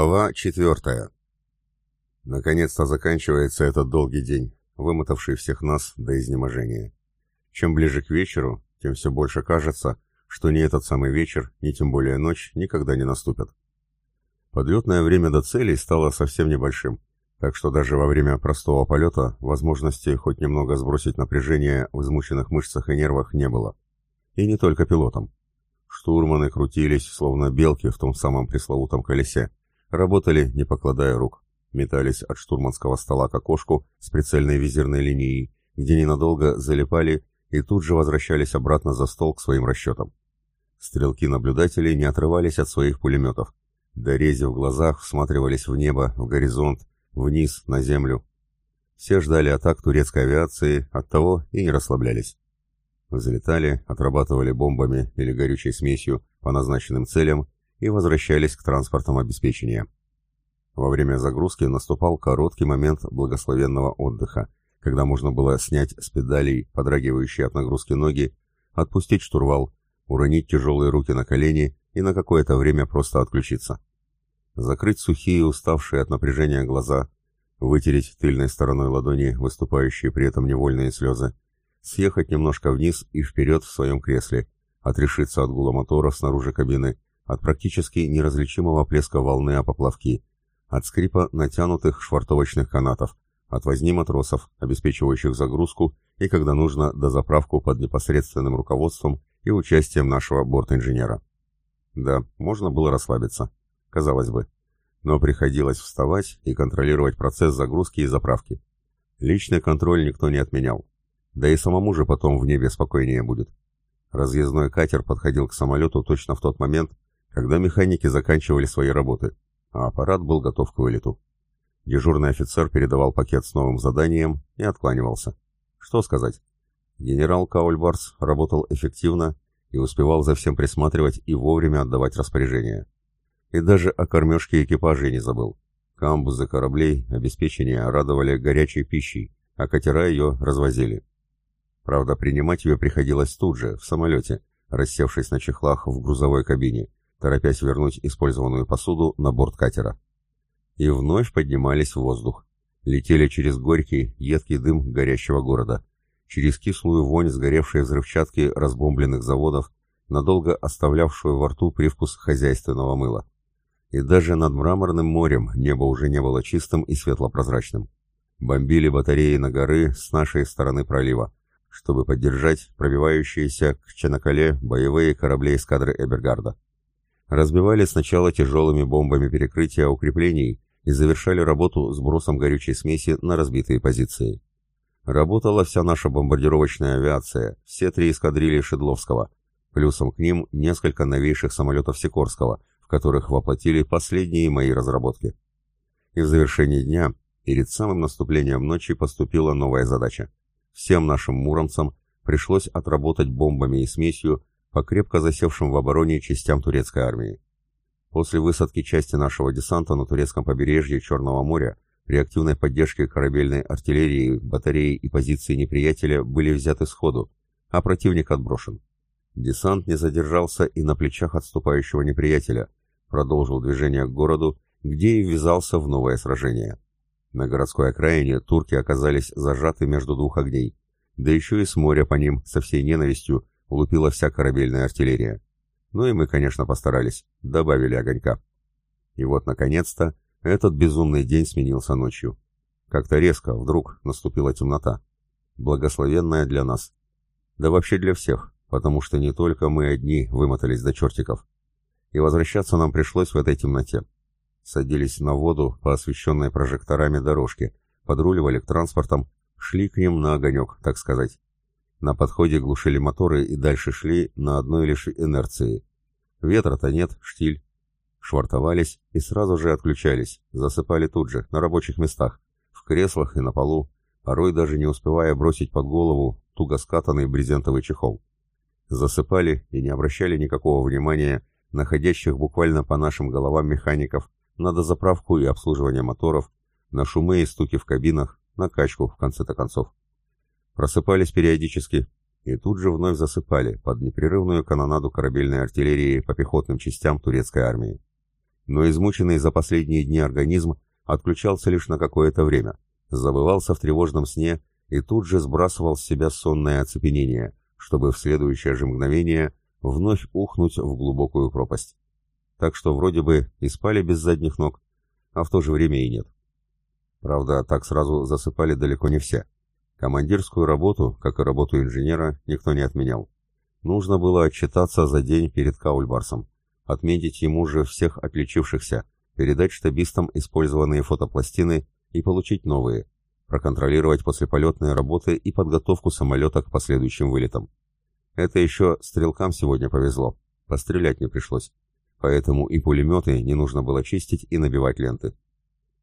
Глава четвертая. Наконец-то заканчивается этот долгий день, вымотавший всех нас до изнеможения. Чем ближе к вечеру, тем все больше кажется, что ни этот самый вечер, ни тем более ночь никогда не наступят. Подлетное время до цели стало совсем небольшим, так что даже во время простого полета возможности хоть немного сбросить напряжение в измученных мышцах и нервах не было. И не только пилотам. Штурманы крутились, словно белки в том самом пресловутом колесе. Работали, не покладая рук. Метались от штурманского стола к окошку с прицельной визирной линией, где ненадолго залипали и тут же возвращались обратно за стол к своим расчетам. Стрелки-наблюдатели не отрывались от своих пулеметов. Дорези в глазах всматривались в небо, в горизонт, вниз, на землю. Все ждали атак турецкой авиации, оттого и не расслаблялись. Взлетали, отрабатывали бомбами или горючей смесью по назначенным целям и возвращались к транспортам обеспечения. Во время загрузки наступал короткий момент благословенного отдыха, когда можно было снять с педалей подрагивающие от нагрузки ноги, отпустить штурвал, уронить тяжелые руки на колени и на какое-то время просто отключиться. Закрыть сухие, уставшие от напряжения глаза, вытереть тыльной стороной ладони выступающие при этом невольные слезы, съехать немножко вниз и вперед в своем кресле, отрешиться от гула мотора снаружи кабины, от практически неразличимого плеска волны о поплавки, от скрипа натянутых швартовочных канатов, от возни матросов, обеспечивающих загрузку и, когда нужно, дозаправку под непосредственным руководством и участием нашего бортинженера. Да, можно было расслабиться, казалось бы, но приходилось вставать и контролировать процесс загрузки и заправки. Личный контроль никто не отменял, да и самому же потом в небе спокойнее будет. Разъездной катер подходил к самолету точно в тот момент, когда механики заканчивали свои работы, а аппарат был готов к вылету. Дежурный офицер передавал пакет с новым заданием и откланивался. Что сказать? Генерал Каульбарс работал эффективно и успевал за всем присматривать и вовремя отдавать распоряжения. И даже о кормежке экипажей не забыл. Камбузы кораблей, обеспечения радовали горячей пищей, а катера ее развозили. Правда, принимать ее приходилось тут же, в самолете, рассевшись на чехлах в грузовой кабине, торопясь вернуть использованную посуду на борт катера. И вновь поднимались в воздух. Летели через горький, едкий дым горящего города, через кислую вонь сгоревшей взрывчатки разбомбленных заводов, надолго оставлявшую во рту привкус хозяйственного мыла. И даже над мраморным морем небо уже не было чистым и светло-прозрачным. Бомбили батареи на горы с нашей стороны пролива, чтобы поддержать пробивающиеся к Чанакале боевые корабли эскадры Эбергарда. Разбивали сначала тяжелыми бомбами перекрытия укреплений и завершали работу сбросом горючей смеси на разбитые позиции. Работала вся наша бомбардировочная авиация, все три эскадрильи Шедловского, плюсом к ним несколько новейших самолетов Сикорского, в которых воплотили последние мои разработки. И в завершении дня, перед самым наступлением ночи, поступила новая задача. Всем нашим муромцам пришлось отработать бомбами и смесью по крепко засевшим в обороне частям турецкой армии. После высадки части нашего десанта на турецком побережье Черного моря при активной поддержке корабельной артиллерии, батареи и позиции неприятеля были взяты сходу, а противник отброшен. Десант не задержался и на плечах отступающего неприятеля, продолжил движение к городу, где и ввязался в новое сражение. На городской окраине турки оказались зажаты между двух огней, да еще и с моря по ним со всей ненавистью лупила вся корабельная артиллерия. Ну и мы, конечно, постарались, добавили огонька. И вот, наконец-то, этот безумный день сменился ночью. Как-то резко, вдруг, наступила темнота. Благословенная для нас. Да вообще для всех, потому что не только мы одни вымотались до чертиков. И возвращаться нам пришлось в этой темноте садились на воду по освещенной прожекторами дорожке, подруливали к транспортам, шли к ним на огонек, так сказать. На подходе глушили моторы и дальше шли на одной лишь инерции. Ветра-то нет, штиль. Швартовались и сразу же отключались, засыпали тут же, на рабочих местах, в креслах и на полу, порой даже не успевая бросить под голову туго скатанный брезентовый чехол. Засыпали и не обращали никакого внимания находящих буквально по нашим головам механиков, на дозаправку и обслуживание моторов, на шумы и стуки в кабинах, на качку, в конце-то концов. Просыпались периодически и тут же вновь засыпали под непрерывную канонаду корабельной артиллерии по пехотным частям турецкой армии. но измученный за последние дни организм отключался лишь на какое-то время, забывался в тревожном сне и тут же сбрасывал с себя сонное оцепенение, чтобы в следующее же мгновение вновь ухнуть в глубокую пропасть. Так что вроде бы и спали без задних ног, а в то же время и нет. Правда, так сразу засыпали далеко не все. Командирскую работу, как и работу инженера, никто не отменял. Нужно было отчитаться за день перед Каульбарсом, отметить ему же всех отличившихся, передать штабистам использованные фотопластины и получить новые, проконтролировать послеполетные работы и подготовку самолета к последующим вылетам. Это еще стрелкам сегодня повезло, пострелять не пришлось, поэтому и пулеметы не нужно было чистить и набивать ленты.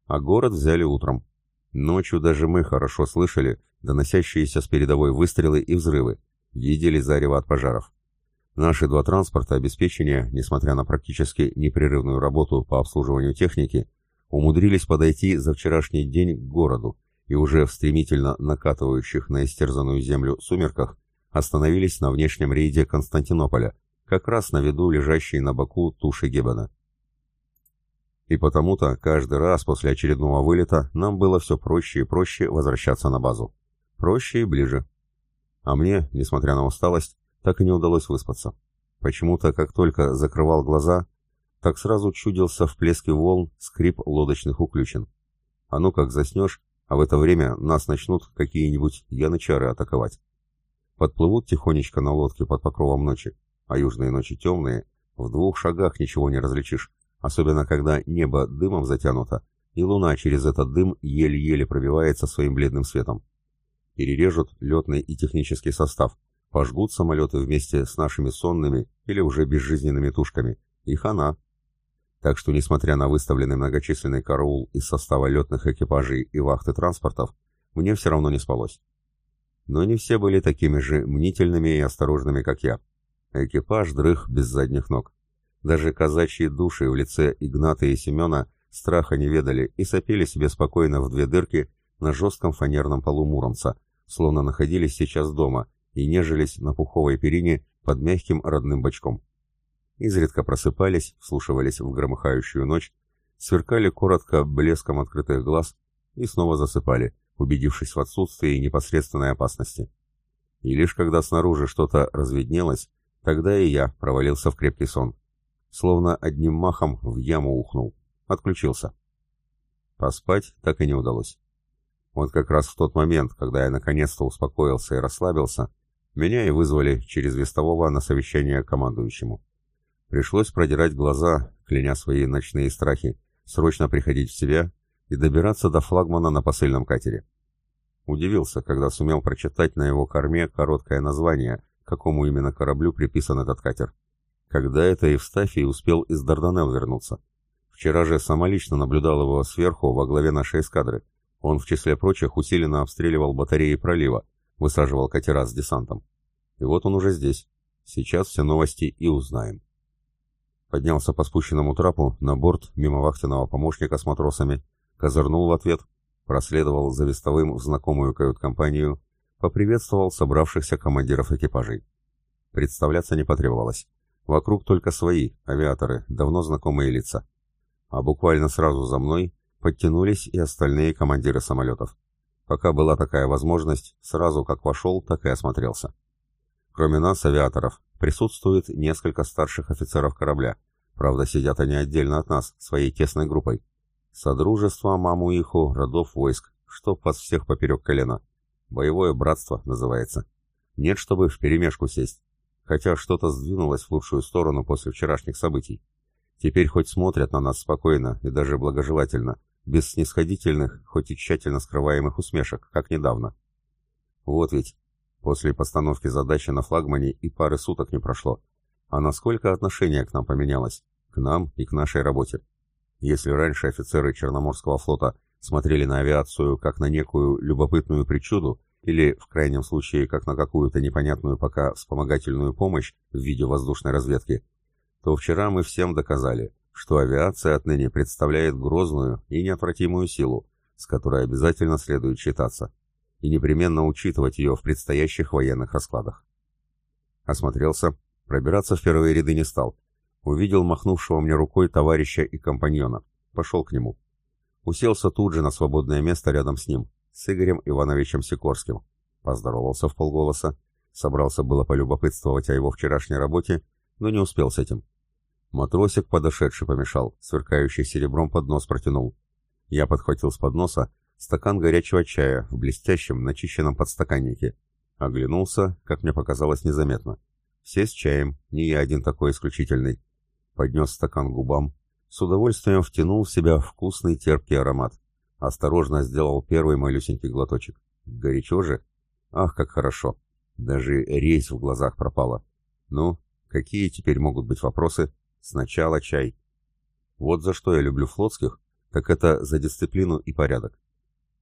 А город взяли утром. Ночью даже мы хорошо слышали доносящиеся с передовой выстрелы и взрывы, видели зарево от пожаров. Наши два транспорта обеспечения, несмотря на практически непрерывную работу по обслуживанию техники, умудрились подойти за вчерашний день к городу и уже в стремительно накатывающих на истерзанную землю сумерках остановились на внешнем рейде Константинополя, как раз на виду лежащей на боку туши Геббена. И потому-то каждый раз после очередного вылета нам было все проще и проще возвращаться на базу. Проще и ближе. А мне, несмотря на усталость, так и не удалось выспаться. Почему-то, как только закрывал глаза, так сразу чудился в плеске волн скрип лодочных уключен. А ну как заснешь, а в это время нас начнут какие-нибудь янычары атаковать. Подплывут тихонечко на лодке под покровом ночи, а южные ночи темные, в двух шагах ничего не различишь особенно когда небо дымом затянуто, и луна через этот дым еле-еле пробивается своим бледным светом. Перережут летный и технический состав, пожгут самолеты вместе с нашими сонными или уже безжизненными тушками, и хана. Так что, несмотря на выставленный многочисленный караул из состава летных экипажей и вахты транспортов, мне все равно не спалось. Но не все были такими же мнительными и осторожными, как я. Экипаж дрых без задних ног. Даже казачьи души в лице Игната и Семена страха не ведали и сопели себе спокойно в две дырки на жестком фанерном полу Муромца, словно находились сейчас дома и нежились на пуховой перине под мягким родным бочком. Изредка просыпались, вслушивались в громыхающую ночь, сверкали коротко блеском открытых глаз и снова засыпали, убедившись в отсутствии непосредственной опасности. И лишь когда снаружи что-то разведнелось, тогда и я провалился в крепкий сон словно одним махом в яму ухнул. Отключился. Поспать так и не удалось. Вот как раз в тот момент, когда я наконец-то успокоился и расслабился, меня и вызвали через вестового на совещание командующему. Пришлось продирать глаза, кляня свои ночные страхи, срочно приходить в себя и добираться до флагмана на посыльном катере. Удивился, когда сумел прочитать на его корме короткое название, какому именно кораблю приписан этот катер когда это Евстафий успел из Дарданелл вернуться. Вчера же самолично наблюдал его сверху во главе нашей эскадры. Он, в числе прочих, усиленно обстреливал батареи пролива, высаживал катера с десантом. И вот он уже здесь. Сейчас все новости и узнаем. Поднялся по спущенному трапу на борт мимо вахтенного помощника с матросами, козырнул в ответ, проследовал за вестовым в знакомую кают-компанию, поприветствовал собравшихся командиров экипажей. Представляться не потребовалось. Вокруг только свои, авиаторы, давно знакомые лица. А буквально сразу за мной подтянулись и остальные командиры самолетов. Пока была такая возможность, сразу как вошел, так и осмотрелся. Кроме нас, авиаторов, присутствует несколько старших офицеров корабля. Правда, сидят они отдельно от нас, своей тесной группой. Содружество Мамуиху, родов войск, чтоб вас всех поперек колена. Боевое братство называется. Нет, чтобы вперемешку сесть хотя что-то сдвинулось в лучшую сторону после вчерашних событий. Теперь хоть смотрят на нас спокойно и даже благожелательно, без снисходительных, хоть и тщательно скрываемых усмешек, как недавно. Вот ведь, после постановки задачи на флагмане и пары суток не прошло. А насколько отношение к нам поменялось? К нам и к нашей работе. Если раньше офицеры Черноморского флота смотрели на авиацию как на некую любопытную причуду, или, в крайнем случае, как на какую-то непонятную пока вспомогательную помощь в виде воздушной разведки, то вчера мы всем доказали, что авиация отныне представляет грозную и неотвратимую силу, с которой обязательно следует считаться, и непременно учитывать ее в предстоящих военных раскладах. Осмотрелся, пробираться в первые ряды не стал, Увидел махнувшего мне рукой товарища и компаньона. Пошел к нему. Уселся тут же на свободное место рядом с ним, с Игорем Ивановичем Сикорским. Поздоровался в полголоса. Собрался было полюбопытствовать о его вчерашней работе, но не успел с этим. Матросик, подошедший, помешал, сверкающий серебром поднос протянул. Я подхватил с подноса стакан горячего чая в блестящем, начищенном подстаканнике. Оглянулся, как мне показалось, незаметно. Все с чаем, не я один такой исключительный. Поднес стакан губам, с удовольствием втянул в себя вкусный терпкий аромат. Осторожно сделал первый малюсенький глоточек. Горячо же? Ах, как хорошо. Даже резь в глазах пропала. Ну, какие теперь могут быть вопросы? Сначала чай. Вот за что я люблю флотских, так это за дисциплину и порядок.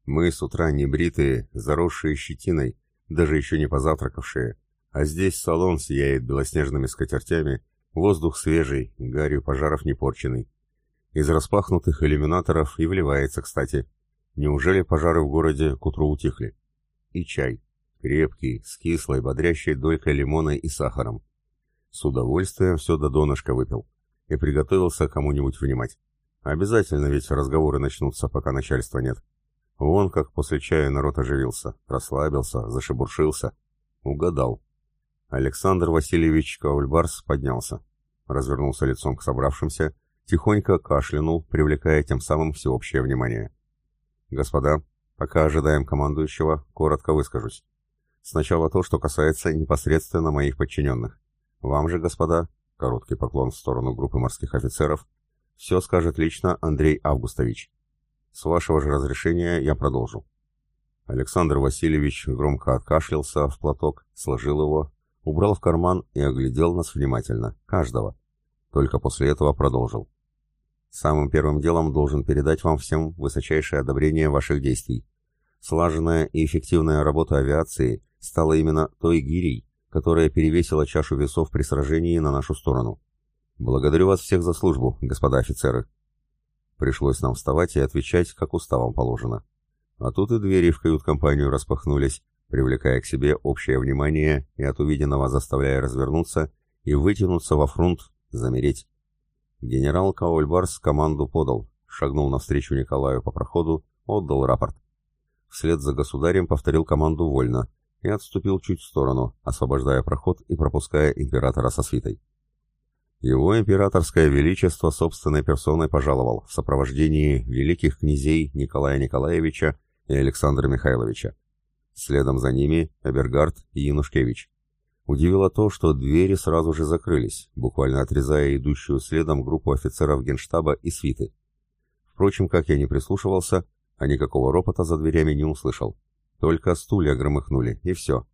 Мы с утра не бритые, заросшие щетиной, даже еще не позавтракавшие, а здесь салон сияет белоснежными скатертями, воздух свежий, гарью пожаров не порченный. Из распахнутых иллюминаторов и вливается, кстати. Неужели пожары в городе к утру утихли? И чай. Крепкий, с кислой, бодрящей долькой лимона и сахаром. С удовольствием все до донышка выпил. И приготовился кому-нибудь внимать. Обязательно ведь разговоры начнутся, пока начальства нет. Вон как после чая народ оживился, расслабился, зашебуршился. Угадал. Александр Васильевич Каульбарс поднялся. Развернулся лицом к собравшимся, тихонько кашлянул, привлекая тем самым всеобщее внимание. «Господа, пока ожидаем командующего, коротко выскажусь. Сначала то, что касается непосредственно моих подчиненных. Вам же, господа, короткий поклон в сторону группы морских офицеров, все скажет лично Андрей Августович. С вашего же разрешения я продолжу. Александр Васильевич громко откашлялся в платок, сложил его, убрал в карман и оглядел нас внимательно, каждого. Только после этого продолжил. Самым первым делом должен передать вам всем высочайшее одобрение ваших действий. Слаженная и эффективная работа авиации стала именно той гирей, которая перевесила чашу весов при сражении на нашу сторону. Благодарю вас всех за службу, господа офицеры. Пришлось нам вставать и отвечать, как уставом положено. А тут и двери в кают-компанию распахнулись, привлекая к себе общее внимание и от увиденного заставляя развернуться и вытянуться во фронт, замереть. Генерал Каульбарс команду подал, шагнул навстречу Николаю по проходу, отдал рапорт. Вслед за государем повторил команду вольно и отступил чуть в сторону, освобождая проход и пропуская императора со свитой. Его императорское величество собственной персоной пожаловал в сопровождении великих князей Николая Николаевича и Александра Михайловича. Следом за ними Абергард и Янушкевич. Удивило то, что двери сразу же закрылись, буквально отрезая идущую следом группу офицеров генштаба и свиты. Впрочем, как я не прислушивался, а никакого ропота за дверями не услышал. Только стулья громыхнули, и все.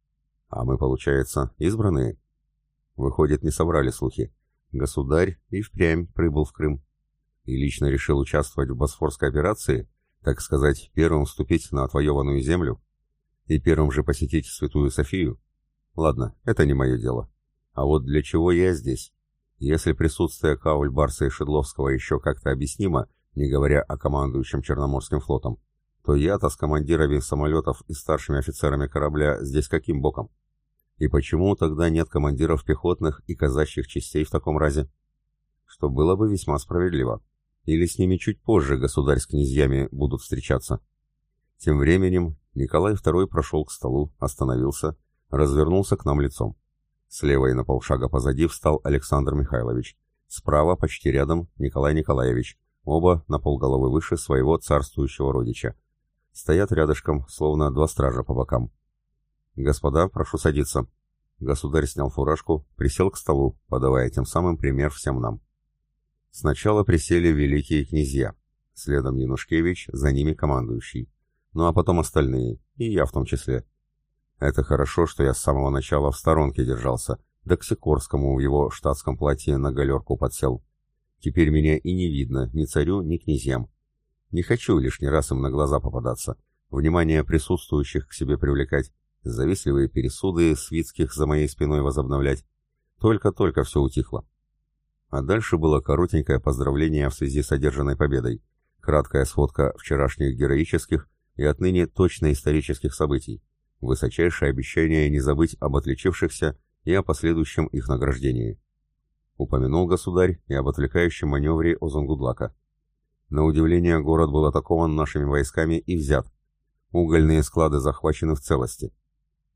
А мы, получается, избранные? Выходит, не собрали слухи. Государь и впрямь прибыл в Крым. И лично решил участвовать в Босфорской операции, так сказать, первым вступить на отвоеванную землю и первым же посетить Святую Софию. Ладно, это не мое дело. А вот для чего я здесь? Если присутствие Кауль, Барса и Шедловского еще как-то объяснимо, не говоря о командующем Черноморским флотом, то я-то с командирами самолетов и старшими офицерами корабля здесь каким боком? И почему тогда нет командиров пехотных и казачьих частей в таком разе? Что было бы весьма справедливо. Или с ними чуть позже государь с князьями будут встречаться. Тем временем Николай II прошел к столу, остановился, развернулся к нам лицом. Слева и на полшага позади встал Александр Михайлович. Справа, почти рядом, Николай Николаевич, оба на полголовы выше своего царствующего родича. Стоят рядышком, словно два стража по бокам. «Господа, прошу садиться». Государь снял фуражку, присел к столу, подавая тем самым пример всем нам. Сначала присели великие князья, следом Янушкевич, за ними командующий. Ну а потом остальные, и я в том числе. Это хорошо, что я с самого начала в сторонке держался, да к Сикорскому в его штатском платье на галерку подсел. Теперь меня и не видно ни царю, ни князьям. Не хочу лишний раз им на глаза попадаться, внимание присутствующих к себе привлекать, завистливые пересуды свитских за моей спиной возобновлять. Только-только все утихло. А дальше было коротенькое поздравление в связи с одержанной победой, краткая сводка вчерашних героических и отныне точно исторических событий, высочайшее обещание не забыть об отличившихся и о последующем их награждении. Упомянул государь и об отвлекающем маневре Озонгудлака. На удивление, город был атакован нашими войсками и взят. Угольные склады захвачены в целости.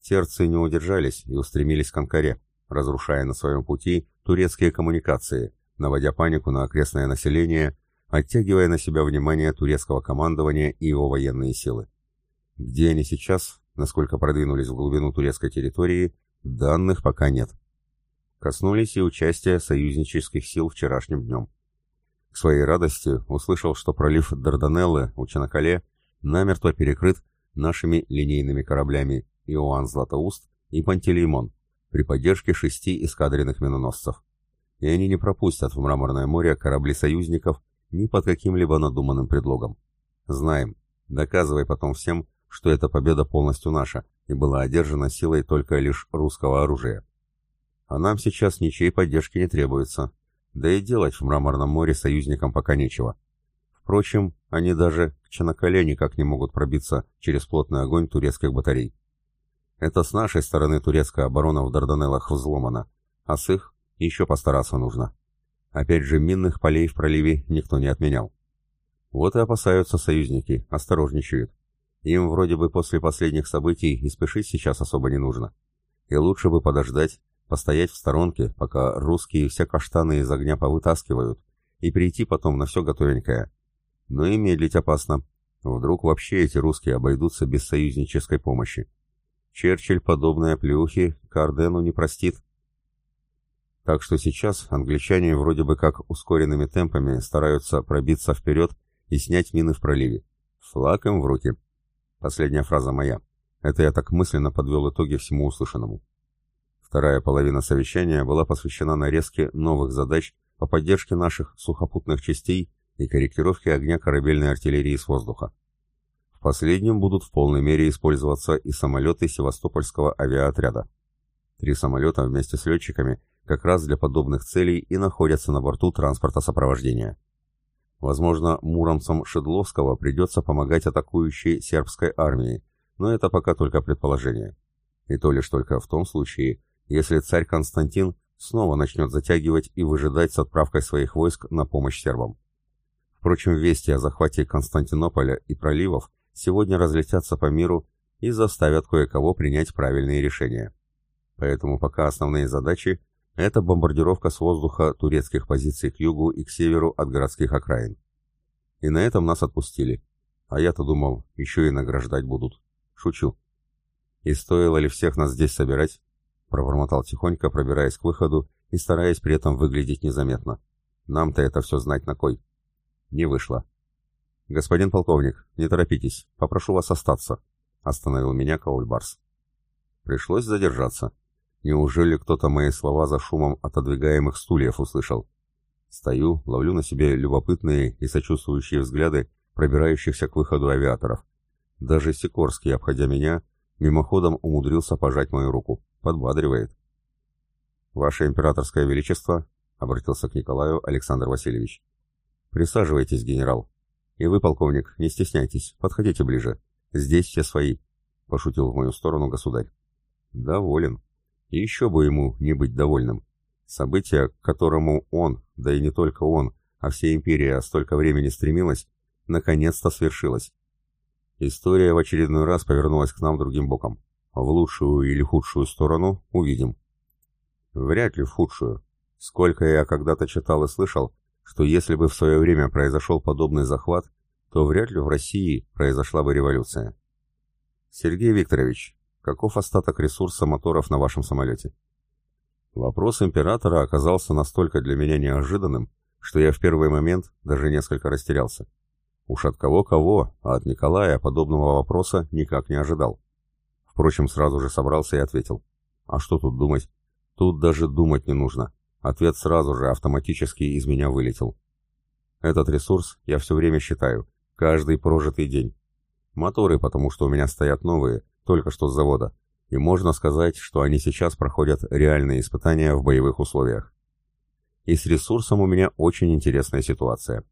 Терцы не удержались и устремились к Анкаре, разрушая на своем пути турецкие коммуникации, наводя панику на окрестное население, оттягивая на себя внимание турецкого командования и его военные силы. Где они сейчас, насколько продвинулись в глубину турецкой территории, данных пока нет. Коснулись и участия союзнических сил вчерашним днем. К своей радости услышал, что пролив Дарданеллы у Чанакале намертво перекрыт нашими линейными кораблями Иоанн Златоуст и Пантелеймон при поддержке шести эскадренных миноносцев. И они не пропустят в Мраморное море корабли союзников ни под каким-либо надуманным предлогом. Знаем, доказывай потом всем, что эта победа полностью наша и была одержана силой только лишь русского оружия. А нам сейчас ничьей поддержки не требуется, да и делать в Мраморном море союзникам пока нечего. Впрочем, они даже к Чанакале никак не могут пробиться через плотный огонь турецких батарей. Это с нашей стороны турецкая оборона в Дарданеллах взломана, а с их еще постараться нужно. Опять же, минных полей в проливе никто не отменял. Вот и опасаются союзники, осторожничают. Им вроде бы после последних событий и спешить сейчас особо не нужно. И лучше бы подождать, постоять в сторонке, пока русские все каштаны из огня повытаскивают, и прийти потом на все готовенькое. Но и медлить опасно. Вдруг вообще эти русские обойдутся без союзнической помощи. Черчилль подобные плюхи Кардену не простит. Так что сейчас англичане вроде бы как ускоренными темпами стараются пробиться вперед и снять мины в проливе. Флаг им в руки. Последняя фраза моя. Это я так мысленно подвел итоги всему услышанному. Вторая половина совещания была посвящена нарезке новых задач по поддержке наших сухопутных частей и корректировке огня корабельной артиллерии с воздуха. В последнем будут в полной мере использоваться и самолеты Севастопольского авиаотряда. Три самолета вместе с летчиками как раз для подобных целей и находятся на борту транспорта сопровождения. Возможно, муромцам Шедловского придется помогать атакующей сербской армии, но это пока только предположение. И то лишь только в том случае, если царь Константин снова начнет затягивать и выжидать с отправкой своих войск на помощь сербам. Впрочем, вести о захвате Константинополя и проливов сегодня разлетятся по миру и заставят кое-кого принять правильные решения. Поэтому пока основные задачи – это бомбардировка с воздуха турецких позиций к югу и к северу от городских окраин. И на этом нас отпустили. А я-то думал, еще и награждать будут. Шучу. И стоило ли всех нас здесь собирать? Пробормотал тихонько, пробираясь к выходу и стараясь при этом выглядеть незаметно. Нам-то это все знать на кой. Не вышло. «Господин полковник, не торопитесь, попрошу вас остаться», — остановил меня Каульбарс. Пришлось задержаться. Неужели кто-то мои слова за шумом отодвигаемых стульев услышал? Стою, ловлю на себе любопытные и сочувствующие взгляды пробирающихся к выходу авиаторов. Даже Сикорский, обходя меня, мимоходом умудрился пожать мою руку. Подбадривает. «Ваше императорское величество», — обратился к Николаю Александр Васильевич. «Присаживайтесь, генерал», и вы, полковник, не стесняйтесь, подходите ближе. Здесь все свои, — пошутил в мою сторону государь. Доволен. И еще бы ему не быть довольным. Событие, к которому он, да и не только он, а вся империя столько времени стремилась, наконец-то свершилось. История в очередной раз повернулась к нам другим боком. В лучшую или худшую сторону увидим. Вряд ли в худшую. Сколько я когда-то читал и слышал, что если бы в свое время произошел подобный захват, то вряд ли в России произошла бы революция. Сергей Викторович, каков остаток ресурса моторов на вашем самолете? Вопрос императора оказался настолько для меня неожиданным, что я в первый момент даже несколько растерялся. Уж от кого-кого, а от Николая подобного вопроса никак не ожидал. Впрочем, сразу же собрался и ответил. А что тут думать? Тут даже думать не нужно. Ответ сразу же автоматически из меня вылетел. Этот ресурс я все время считаю, каждый прожитый день. Моторы, потому что у меня стоят новые, только что с завода, и можно сказать, что они сейчас проходят реальные испытания в боевых условиях. И с ресурсом у меня очень интересная ситуация.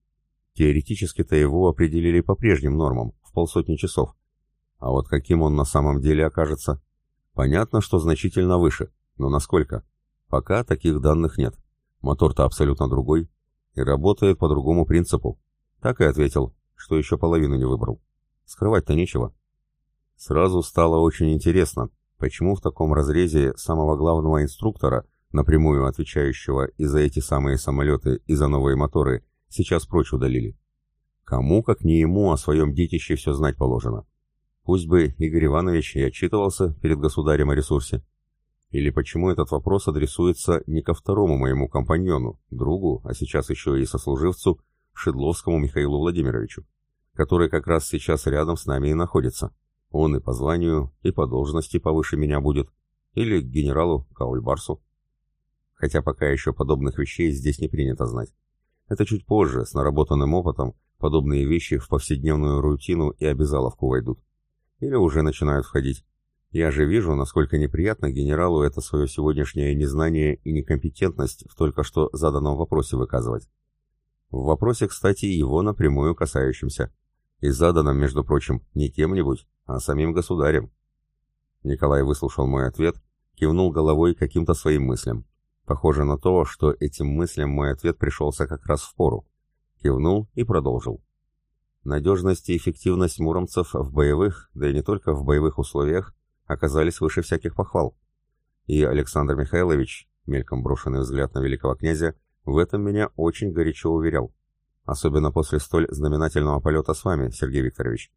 Теоретически-то его определили по прежним нормам, в полсотни часов. А вот каким он на самом деле окажется? Понятно, что значительно выше, но насколько? Пока таких данных нет. Мотор-то абсолютно другой и работает по другому принципу. Так и ответил, что еще половину не выбрал. Скрывать-то нечего. Сразу стало очень интересно, почему в таком разрезе самого главного инструктора, напрямую отвечающего и за эти самые самолеты, и за новые моторы, сейчас прочь удалили. Кому, как не ему, о своем детище все знать положено. Пусть бы Игорь Иванович и отчитывался перед государем о ресурсе. Или почему этот вопрос адресуется не ко второму моему компаньону, другу, а сейчас еще и сослуживцу, Шедловскому Михаилу Владимировичу, который как раз сейчас рядом с нами и находится. Он и по званию, и по должности повыше меня будет, или к генералу Каульбарсу. Хотя пока еще подобных вещей здесь не принято знать. Это чуть позже, с наработанным опытом, подобные вещи в повседневную рутину и обязаловку войдут. Или уже начинают входить. Я же вижу, насколько неприятно генералу это свое сегодняшнее незнание и некомпетентность в только что заданном вопросе выказывать. В вопросе, кстати, его напрямую касающемся. И заданном, между прочим, не кем-нибудь, а самим государем. Николай выслушал мой ответ, кивнул головой каким-то своим мыслям. Похоже на то, что этим мыслям мой ответ пришелся как раз в пору. Кивнул и продолжил. Надежность и эффективность муромцев в боевых, да и не только в боевых условиях, оказались выше всяких похвал. И Александр Михайлович, мельком брошенный взгляд на великого князя, в этом меня очень горячо уверял. Особенно после столь знаменательного полета с вами, Сергей Викторович.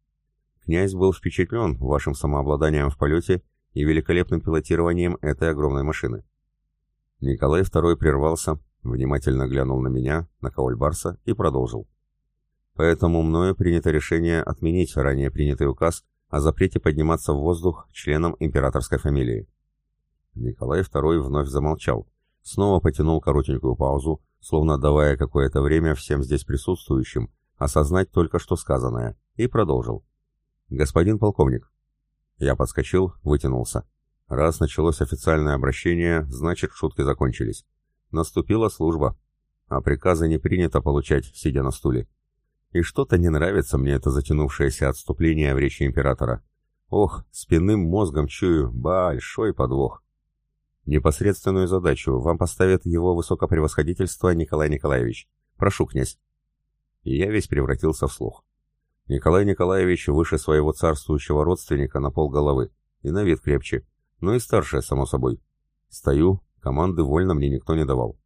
Князь был впечатлен вашим самообладанием в полете и великолепным пилотированием этой огромной машины. Николай II прервался, внимательно глянул на меня, на Каульбарса и продолжил. Поэтому мною принято решение отменить ранее принятый указ о запрете подниматься в воздух членам императорской фамилии. Николай II вновь замолчал, снова потянул коротенькую паузу, словно давая какое-то время всем здесь присутствующим осознать только что сказанное, и продолжил. «Господин полковник». Я подскочил, вытянулся. Раз началось официальное обращение, значит, шутки закончились. Наступила служба, а приказы не принято получать, сидя на стуле. И что-то не нравится мне это затянувшееся отступление в речи императора. Ох, спинным мозгом чую, большой подвох. Непосредственную задачу вам поставит его высокопревосходительство Николай Николаевич. Прошу, князь. И я весь превратился в слух. Николай Николаевич выше своего царствующего родственника на пол головы, и на вид крепче, но и старше, само собой. Стою, команды вольно мне никто не давал.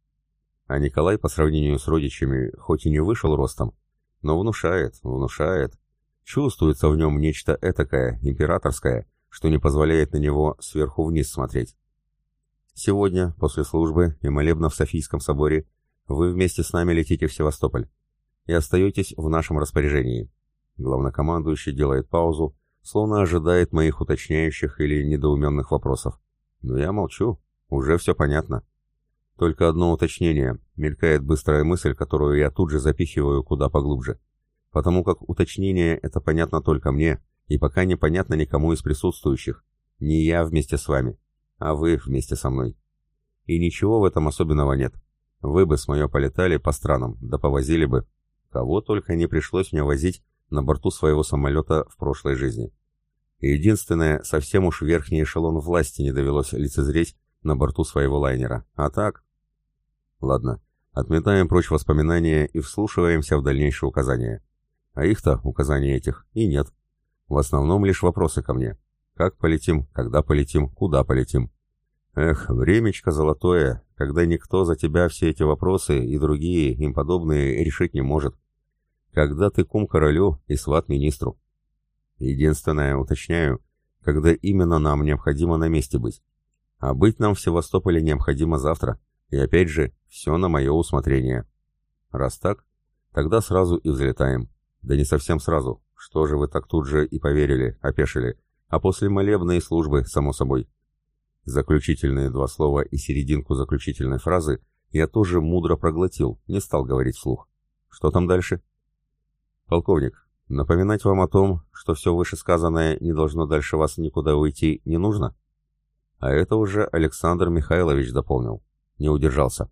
А Николай, по сравнению с родичами, хоть и не вышел ростом, но внушает, внушает. Чувствуется в нем нечто этакое, императорское, что не позволяет на него сверху вниз смотреть. Сегодня, после службы и молебна в Софийском соборе, вы вместе с нами летите в Севастополь и остаетесь в нашем распоряжении. Главнокомандующий делает паузу, словно ожидает моих уточняющих или недоуменных вопросов. Но я молчу, уже все понятно. Только одно уточнение, мелькает быстрая мысль, которую я тут же запихиваю куда поглубже. Потому как уточнение это понятно только мне, и пока непонятно никому из присутствующих. Не я вместе с вами, а вы вместе со мной. И ничего в этом особенного нет. Вы бы с мое полетали по странам, да повозили бы. Кого только не пришлось мне возить на борту своего самолета в прошлой жизни. Единственное, совсем уж верхний эшелон власти не довелось лицезреть на борту своего лайнера. А так... Ладно, отметаем прочь воспоминания и вслушиваемся в дальнейшие указания. А их-то, указаний этих, и нет. В основном лишь вопросы ко мне. Как полетим, когда полетим, куда полетим. Эх, времечко золотое, когда никто за тебя все эти вопросы и другие им подобные решить не может. Когда ты кум королю и сват министру. Единственное, уточняю, когда именно нам необходимо на месте быть. А быть нам в Севастополе необходимо завтра. И опять же, все на мое усмотрение. Раз так, тогда сразу и взлетаем. Да не совсем сразу. Что же вы так тут же и поверили, опешили? А после молебной службы, само собой. Заключительные два слова и серединку заключительной фразы я тоже мудро проглотил, не стал говорить вслух. Что там дальше? Полковник, напоминать вам о том, что все вышесказанное не должно дальше вас никуда уйти, не нужно? А это уже Александр Михайлович дополнил. Не удержался.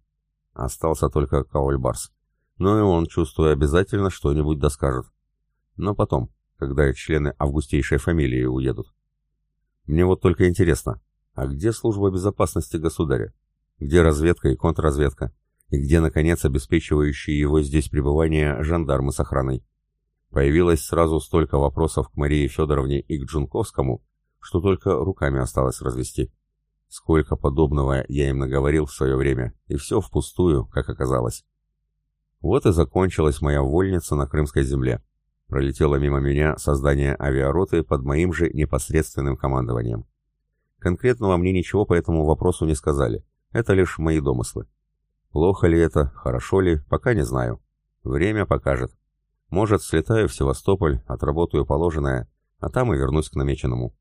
Остался только Каульбарс. Но и он, чувствуя, обязательно что-нибудь доскажет. Но потом, когда члены августейшей фамилии уедут. Мне вот только интересно, а где служба безопасности государя? Где разведка и контрразведка? и где, наконец, обеспечивающие его здесь пребывание жандармы с охраной. Появилось сразу столько вопросов к Марии Федоровне и к Джунковскому, что только руками осталось развести. Сколько подобного я им наговорил в свое время, и все впустую, как оказалось. Вот и закончилась моя вольница на Крымской земле. Пролетело мимо меня создание авиароты под моим же непосредственным командованием. Конкретного мне ничего по этому вопросу не сказали. Это лишь мои домыслы. Плохо ли это, хорошо ли, пока не знаю. Время покажет. Может, слетаю в Севастополь, отработаю положенное, а там и вернусь к намеченному.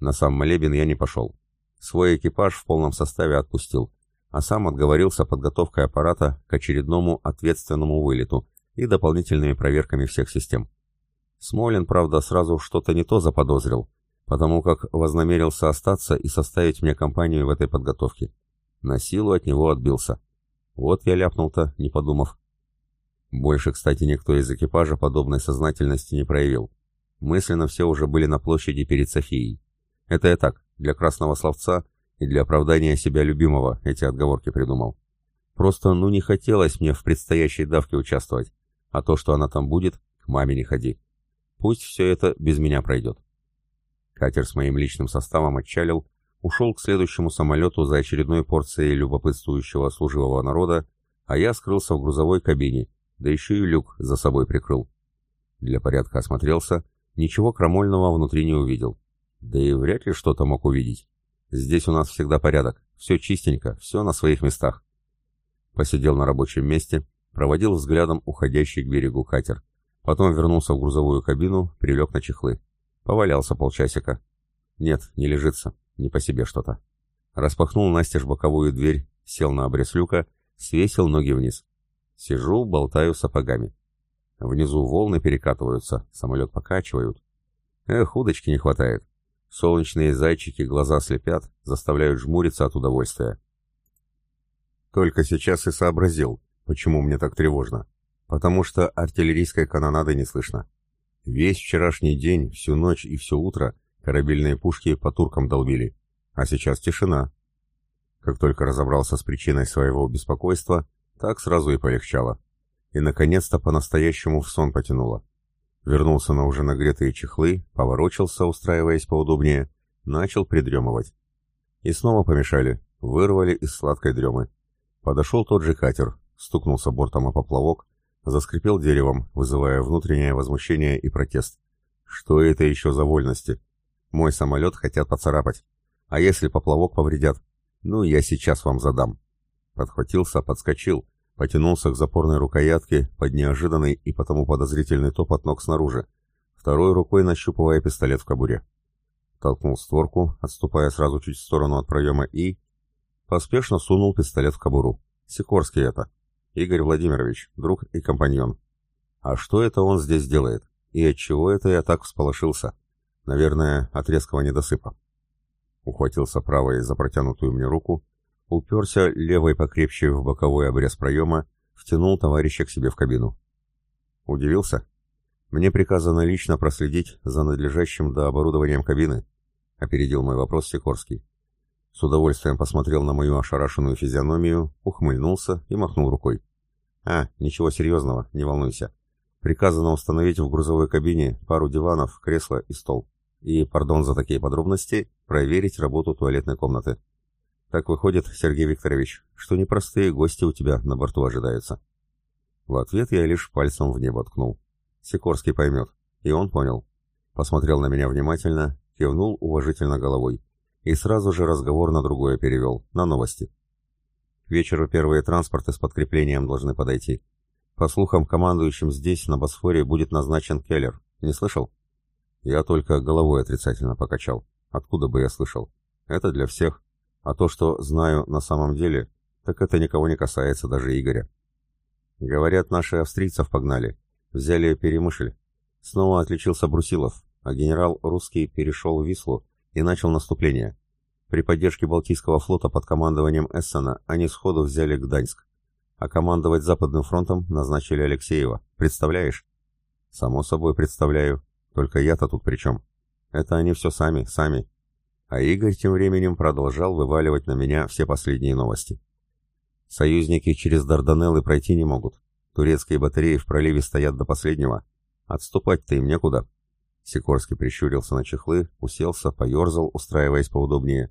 На сам молебен я не пошел. Свой экипаж в полном составе отпустил, а сам отговорился подготовкой аппарата к очередному ответственному вылету и дополнительными проверками всех систем. Смолин, правда, сразу что-то не то заподозрил, потому как вознамерился остаться и составить мне компанию в этой подготовке. На силу от него отбился. Вот я ляпнул-то, не подумав. Больше, кстати, никто из экипажа подобной сознательности не проявил. Мысленно все уже были на площади перед Софией. Это я так, для красного словца и для оправдания себя любимого эти отговорки придумал. Просто ну не хотелось мне в предстоящей давке участвовать, а то, что она там будет, к маме не ходи. Пусть все это без меня пройдет. Катер с моим личным составом отчалил, ушел к следующему самолету за очередной порцией любопытствующего служивого народа, а я скрылся в грузовой кабине, да еще и люк за собой прикрыл. Для порядка осмотрелся, ничего крамольного внутри не увидел. Да и вряд ли что-то мог увидеть. Здесь у нас всегда порядок, все чистенько, все на своих местах. Посидел на рабочем месте, проводил взглядом уходящий к берегу катер. Потом вернулся в грузовую кабину, прилег на чехлы. Повалялся полчасика. Нет, не лежится, не по себе что-то. Распахнул настежь боковую дверь, сел на обрез люка, свесил ноги вниз. Сижу, болтаю сапогами. Внизу волны перекатываются, самолет покачивают. Эх, удочки не хватает. Солнечные зайчики глаза слепят, заставляют жмуриться от удовольствия. Только сейчас и сообразил, почему мне так тревожно. Потому что артиллерийской канонады не слышно. Весь вчерашний день, всю ночь и все утро корабельные пушки по туркам долбили. А сейчас тишина. Как только разобрался с причиной своего беспокойства, так сразу и полегчало. И, наконец-то, по-настоящему в сон потянуло. Вернулся на уже нагретые чехлы, поворочился, устраиваясь поудобнее, начал придремывать. И снова помешали, вырвали из сладкой дремы. Подошел тот же катер, стукнулся бортом о поплавок, заскрипел деревом, вызывая внутреннее возмущение и протест. Что это еще за вольности? Мой самолет хотят поцарапать. А если поплавок повредят? Ну, я сейчас вам задам. Подхватился, подскочил, потянулся к запорной рукоятке под неожиданный и потому подозрительный топот ног снаружи, второй рукой нащупывая пистолет в кобуре. Толкнул створку, отступая сразу чуть в сторону от проема и... Поспешно сунул пистолет в кобуру. Сикорский это. Игорь Владимирович, друг и компаньон. А что это он здесь делает? И от чего это я так всполошился? Наверное, от резкого недосыпа. Ухватился правой за протянутую мне руку, уперся левой покрепче в боковой обрез проема, втянул товарища к себе в кабину. Удивился? Мне приказано лично проследить за надлежащим до оборудованием кабины, опередил мой вопрос Сикорский. С удовольствием посмотрел на мою ошарашенную физиономию, ухмыльнулся и махнул рукой. «А, ничего серьезного, не волнуйся. Приказано установить в грузовой кабине пару диванов, кресло и стол. И, пардон за такие подробности, проверить работу туалетной комнаты. Так выходит, Сергей Викторович, что непростые гости у тебя на борту ожидаются. В ответ я лишь пальцем в небо ткнул. Сикорский поймет. И он понял. Посмотрел на меня внимательно, кивнул уважительно головой. И сразу же разговор на другое перевел, на новости. К вечеру первые транспорты с подкреплением должны подойти. По слухам, командующим здесь, на Босфоре, будет назначен Келлер. Не слышал? Я только головой отрицательно покачал. Откуда бы я слышал? Это для всех. А то, что знаю на самом деле, так это никого не касается, даже Игоря. Говорят, наши австрийцев погнали. Взяли Перемышль. Снова отличился Брусилов, а генерал русский перешел в Вислу и начал наступление. При поддержке Балтийского флота под командованием Эссена они сходу взяли Гданьск. А командовать Западным фронтом назначили Алексеева. Представляешь? Само собой представляю. Только я-то тут при чем? Это они все сами, сами. А Игорь тем временем продолжал вываливать на меня все последние новости. Союзники через Дарданеллы пройти не могут. Турецкие батареи в проливе стоят до последнего. Отступать-то им некуда. Сикорский прищурился на чехлы, уселся, поерзал, устраиваясь поудобнее.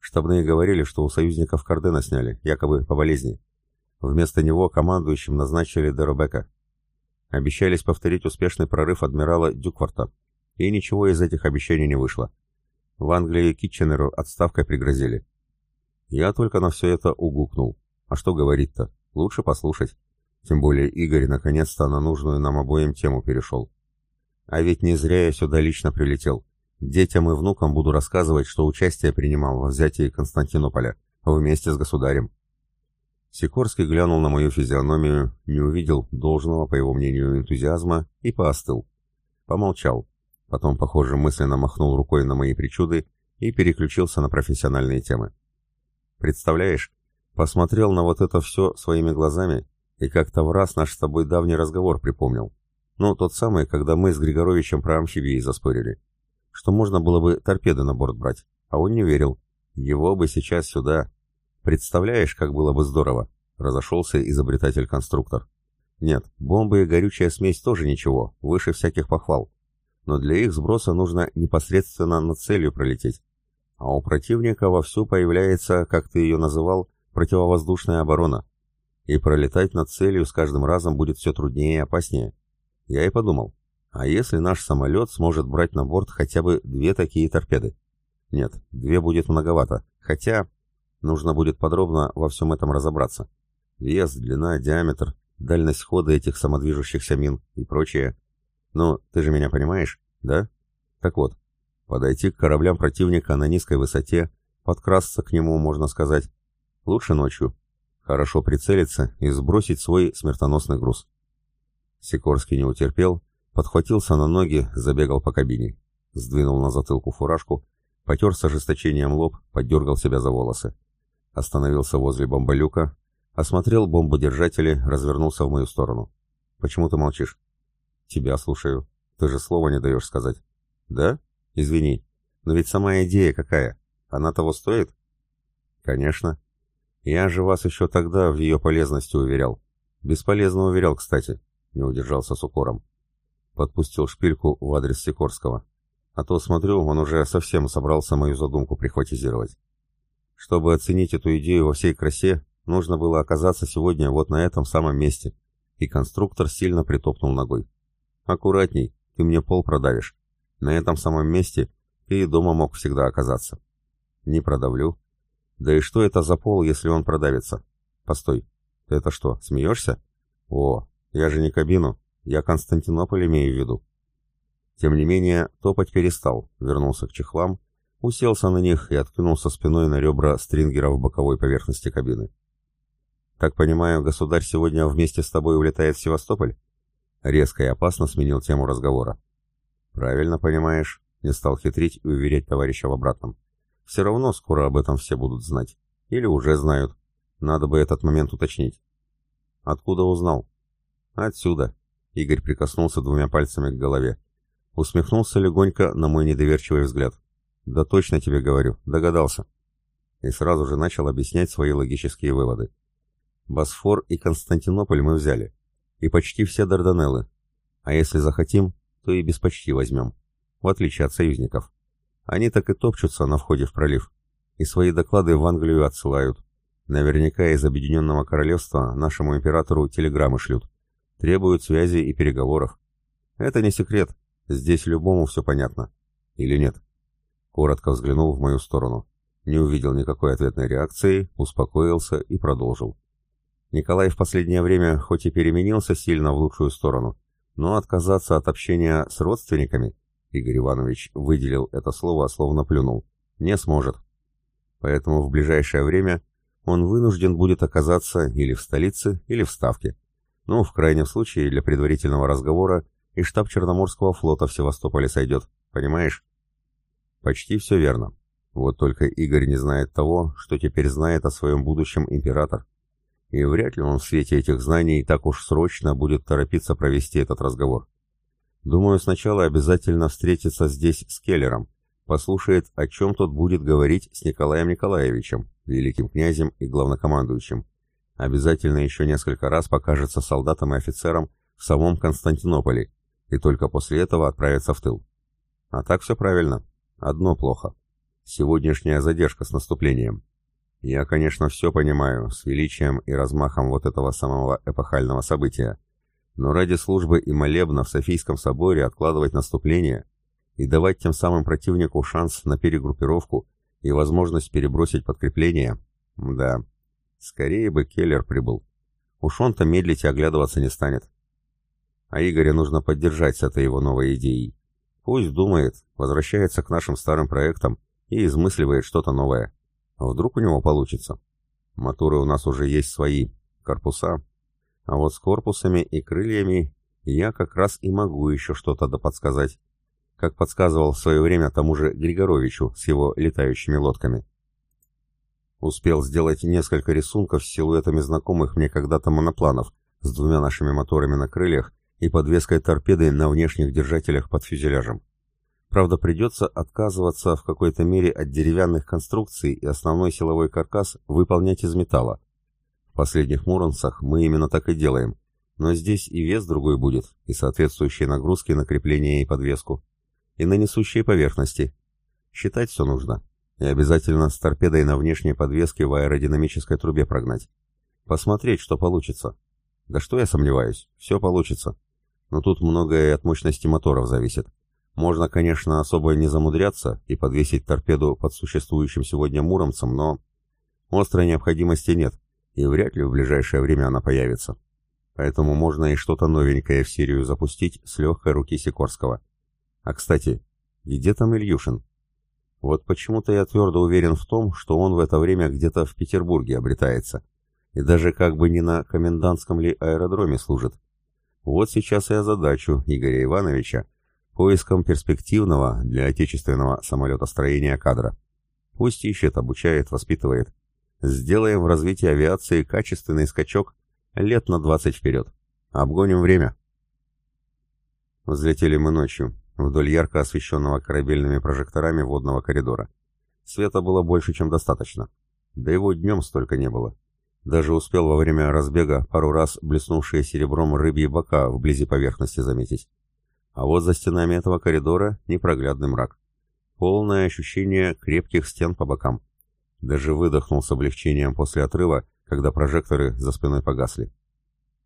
Штабные говорили, что у союзников Кардена сняли, якобы по болезни. Вместо него командующим назначили Деробека. Обещались повторить успешный прорыв адмирала Дюкварта. И ничего из этих обещаний не вышло. В Англии Китченеру отставкой пригрозили. Я только на все это угукнул. А что говорить-то? Лучше послушать. Тем более Игорь наконец-то на нужную нам обоим тему перешел. А ведь не зря я сюда лично прилетел. Детям и внукам буду рассказывать, что участие принимал во взятии Константинополя вместе с государем. Сикорский глянул на мою физиономию, не увидел должного, по его мнению, энтузиазма и поостыл. Помолчал. Потом, похоже, мысленно махнул рукой на мои причуды и переключился на профессиональные темы. Представляешь, посмотрел на вот это все своими глазами и как-то в раз наш с тобой давний разговор припомнил. Ну, тот самый, когда мы с Григоровичем про амфибии заспорили. Что можно было бы торпеды на борт брать, а он не верил. Его бы сейчас сюда. Представляешь, как было бы здорово? Разошелся изобретатель-конструктор. Нет, бомбы и горючая смесь тоже ничего, выше всяких похвал. Но для их сброса нужно непосредственно над целью пролететь. А у противника вовсю появляется, как ты ее называл, противовоздушная оборона. И пролетать над целью с каждым разом будет все труднее и опаснее. Я и подумал, а если наш самолет сможет брать на борт хотя бы две такие торпеды? Нет, две будет многовато, хотя нужно будет подробно во всем этом разобраться. Вес, длина, диаметр, дальность хода этих самодвижущихся мин и прочее. Ну, ты же меня понимаешь, да? Так вот, подойти к кораблям противника на низкой высоте, подкрасться к нему, можно сказать, лучше ночью, хорошо прицелиться и сбросить свой смертоносный груз. Сикорский не утерпел, подхватился на ноги, забегал по кабине. Сдвинул на затылку фуражку, потер с ожесточением лоб, поддергал себя за волосы. Остановился возле бомболюка, осмотрел бомбодержатели, развернулся в мою сторону. «Почему ты молчишь?» «Тебя слушаю. Ты же слова не даешь сказать». «Да? Извини. Но ведь сама идея какая? Она того стоит?» «Конечно. Я же вас еще тогда в ее полезности уверял. Бесполезно уверял, кстати не удержался с укором. Подпустил шпильку в адрес Сикорского. А то, смотрю, он уже совсем собрался мою задумку прихватизировать. Чтобы оценить эту идею во всей красе, нужно было оказаться сегодня вот на этом самом месте. И конструктор сильно притопнул ногой. «Аккуратней, ты мне пол продавишь. На этом самом месте ты и дома мог всегда оказаться». «Не продавлю». «Да и что это за пол, если он продавится?» «Постой, ты это что, смеешься?» «О, я же не кабину, я Константинополь имею в виду. Тем не менее, топать перестал, вернулся к чехлам, уселся на них и откинулся спиной на ребра стрингера в боковой поверхности кабины. «Так понимаю, государь сегодня вместе с тобой улетает в Севастополь?» Резко и опасно сменил тему разговора. «Правильно понимаешь», — не стал хитрить и уверять товарища в обратном. «Все равно скоро об этом все будут знать. Или уже знают. Надо бы этот момент уточнить». «Откуда узнал?» «Отсюда!» — Игорь прикоснулся двумя пальцами к голове. Усмехнулся легонько на мой недоверчивый взгляд. «Да точно тебе говорю, догадался». И сразу же начал объяснять свои логические выводы. Босфор и Константинополь мы взяли. И почти все Дарданеллы. А если захотим, то и без почти возьмем. В отличие от союзников. Они так и топчутся на входе в пролив. И свои доклады в Англию отсылают. Наверняка из Объединенного Королевства нашему императору телеграммы шлют. Требуют связи и переговоров. Это не секрет. Здесь любому все понятно. Или нет? Коротко взглянул в мою сторону. Не увидел никакой ответной реакции, успокоился и продолжил. Николай в последнее время хоть и переменился сильно в лучшую сторону, но отказаться от общения с родственниками, Игорь Иванович выделил это слово, словно плюнул, не сможет. Поэтому в ближайшее время он вынужден будет оказаться или в столице, или в Ставке. Ну, в крайнем случае, для предварительного разговора и штаб Черноморского флота в Севастополе сойдет, понимаешь? Почти все верно. Вот только Игорь не знает того, что теперь знает о своем будущем император. И вряд ли он в свете этих знаний так уж срочно будет торопиться провести этот разговор. Думаю, сначала обязательно встретиться здесь с Келлером, послушает, о чем тот будет говорить с Николаем Николаевичем, великим князем и главнокомандующим, Обязательно еще несколько раз покажется солдатам и офицерам в самом Константинополе, и только после этого отправится в тыл. А так все правильно. Одно плохо. Сегодняшняя задержка с наступлением. Я, конечно, все понимаю, с величием и размахом вот этого самого эпохального события. Но ради службы и молебна в Софийском соборе откладывать наступление и давать тем самым противнику шанс на перегруппировку и возможность перебросить подкрепление, да, скорее бы Келлер прибыл. Уж он-то медлить и оглядываться не станет. А Игоря нужно поддержать с этой его новой идеей. Пусть думает, возвращается к нашим старым проектам и измысливает что-то новое. Вдруг у него получится. Моторы у нас уже есть свои, корпуса. А вот с корпусами и крыльями я как раз и могу еще что-то доподсказать. Как подсказывал в свое время тому же Григоровичу с его летающими лодками. Успел сделать несколько рисунков с силуэтами знакомых мне когда-то монопланов, с двумя нашими моторами на крыльях и подвеской торпеды на внешних держателях под фюзеляжем. Правда, придется отказываться в какой-то мере от деревянных конструкций и основной силовой каркас выполнять из металла. В последних Муромцах мы именно так и делаем, но здесь и вес другой будет, и соответствующие нагрузки на крепление и подвеску, и на несущие поверхности. Считать все нужно, и обязательно с торпедой на внешней подвеске в аэродинамической трубе прогнать. Посмотреть, что получится. Да что я сомневаюсь, все получится но тут многое от мощности моторов зависит. Можно, конечно, особо не замудряться и подвесить торпеду под существующим сегодня Муромцем, но острой необходимости нет, и вряд ли в ближайшее время она появится. Поэтому можно и что-то новенькое в серию запустить с легкой руки Сикорского. А кстати, где там Ильюшин? Вот почему-то я твердо уверен в том, что он в это время где-то в Петербурге обретается. И даже как бы не на комендантском ли аэродроме служит, вот сейчас и озадачу Игоря Ивановича поиском перспективного для отечественного самолетостроения кадра. Пусть ищет, обучает, воспитывает. Сделаем в развитии авиации качественный скачок лет на 20 вперед. Обгоним время. Взлетели мы ночью, вдоль ярко освещенного корабельными прожекторами водного коридора. Света было больше, чем достаточно. Да его днем столько не было. Даже успел во время разбега пару раз блеснувшие серебром рыбьи бока вблизи поверхности заметить. А вот за стенами этого коридора непроглядный мрак. Полное ощущение крепких стен по бокам. Даже выдохнул с облегчением после отрыва, когда прожекторы за спиной погасли.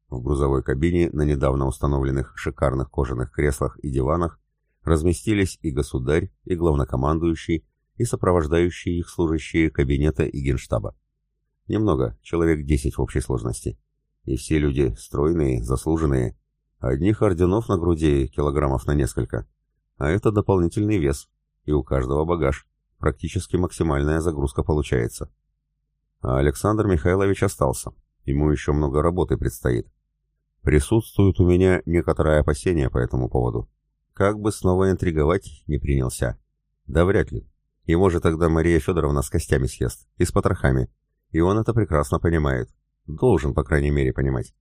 В грузовой кабине на недавно установленных шикарных кожаных креслах и диванах разместились и государь, и главнокомандующий, и сопровождающие их служащие кабинета и генштаба. Немного, человек десять в общей сложности. И все люди стройные, заслуженные. Одних орденов на груди килограммов на несколько. А это дополнительный вес. И у каждого багаж. Практически максимальная загрузка получается. А Александр Михайлович остался. Ему еще много работы предстоит. Присутствует у меня некоторое опасение по этому поводу. Как бы снова интриговать не принялся. Да вряд ли. Его же тогда Мария Федоровна с костями съест. И с потрохами. И он это прекрасно понимает. Должен, по крайней мере, понимать.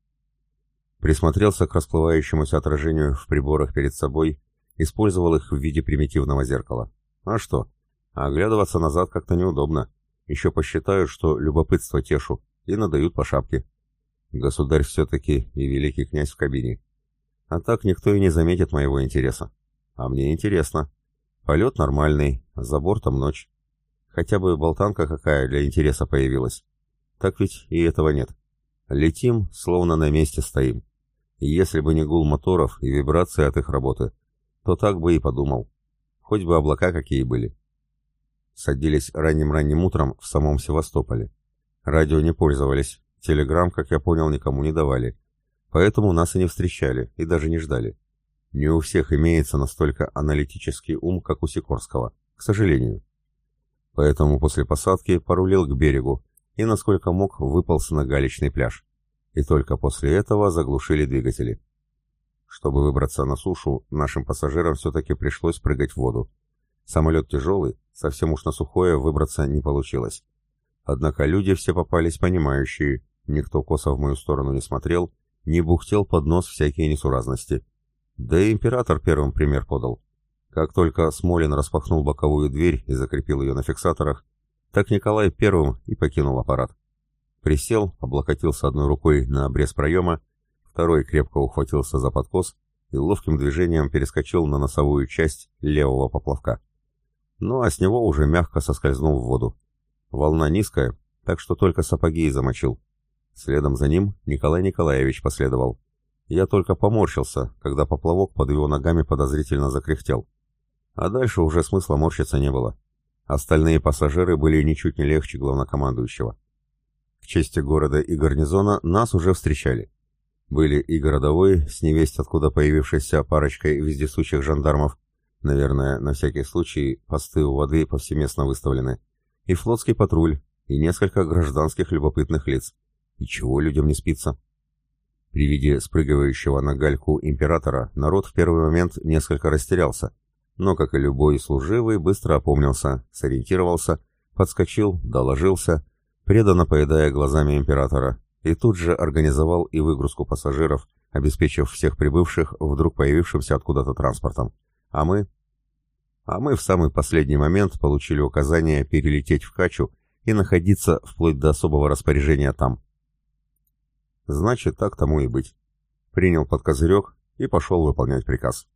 Присмотрелся к расплывающемуся отражению в приборах перед собой, использовал их в виде примитивного зеркала. А что? оглядываться назад как-то неудобно. Еще посчитают, что любопытство тешу, и надают по шапке. Государь все-таки и великий князь в кабине. А так никто и не заметит моего интереса. А мне интересно. Полет нормальный, за бортом ночь. Хотя бы болтанка какая для интереса появилась. Так ведь и этого нет. Летим, словно на месте стоим. Если бы не гул моторов и вибрации от их работы, то так бы и подумал. Хоть бы облака какие были. Садились ранним-ранним утром в самом Севастополе. Радио не пользовались, телеграмм, как я понял, никому не давали. Поэтому нас и не встречали, и даже не ждали. Не у всех имеется настолько аналитический ум, как у Сикорского, к сожалению поэтому после посадки порулил к берегу и, насколько мог, выполз на галечный пляж. И только после этого заглушили двигатели. Чтобы выбраться на сушу, нашим пассажирам все-таки пришлось прыгать в воду. Самолет тяжелый, совсем уж на сухое выбраться не получилось. Однако люди все попались понимающие, никто косо в мою сторону не смотрел, не бухтел под нос всякие несуразности. Да и император первым пример подал. Как только Смолин распахнул боковую дверь и закрепил ее на фиксаторах, так Николай первым и покинул аппарат. присел, облокотился одной рукой на обрез проема, второй крепко ухватился за подкос и ловким движением перескочил на носовую часть левого поплавка. Ну а с него уже мягко соскользнул в воду. Волна низкая, так что только сапоги и замочил. Следом за ним Николай Николаевич последовал. Я только поморщился, когда поплавок под его ногами подозрительно закряхтел. А дальше уже смысла морщиться не было. Остальные пассажиры были ничуть не легче главнокомандующего. К чести города и гарнизона нас уже встречали. Были и городовой, с невесть откуда появившейся парочкой вездесущих жандармов, наверное, на всякий случай посты у воды повсеместно выставлены, и флотский патруль, и несколько гражданских любопытных лиц. И чего людям не спится? При виде спрыгивающего на гальку императора народ в первый момент несколько растерялся, но, как и любой служивый, быстро опомнился, сориентировался, подскочил, доложился, преданно поедая глазами императора, и тут же организовал и выгрузку пассажиров, обеспечив всех прибывших вдруг появившимся откуда-то транспортом. А мы? А мы в самый последний момент получили указание перелететь в Качу и находиться вплоть до особого распоряжения там. Значит, так тому и быть. Принял под козырек и пошел выполнять приказ.